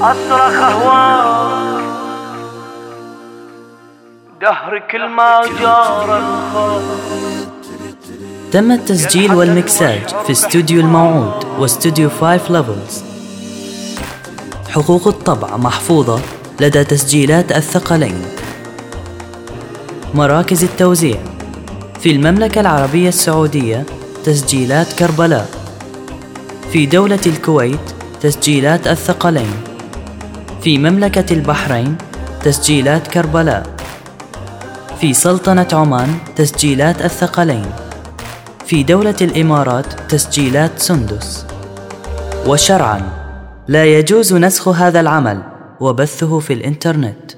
أصرخ أهواك دهر كل ما جار تم التسجيل والمكساج في استوديو الموعود واستوديو 5 ليفلز. حقوق الطبع محفوظة لدى تسجيلات الثقلين. مراكز التوزيع. في المملكة العربية السعودية تسجيلات كربلاء. في دولة الكويت تسجيلات الثقلين. في مملكة البحرين تسجيلات كربلاء. في سلطنة عمان تسجيلات الثقلين. في دولة الإمارات تسجيلات سندس. وشرعا لا يجوز نسخ هذا العمل وبثه في الإنترنت.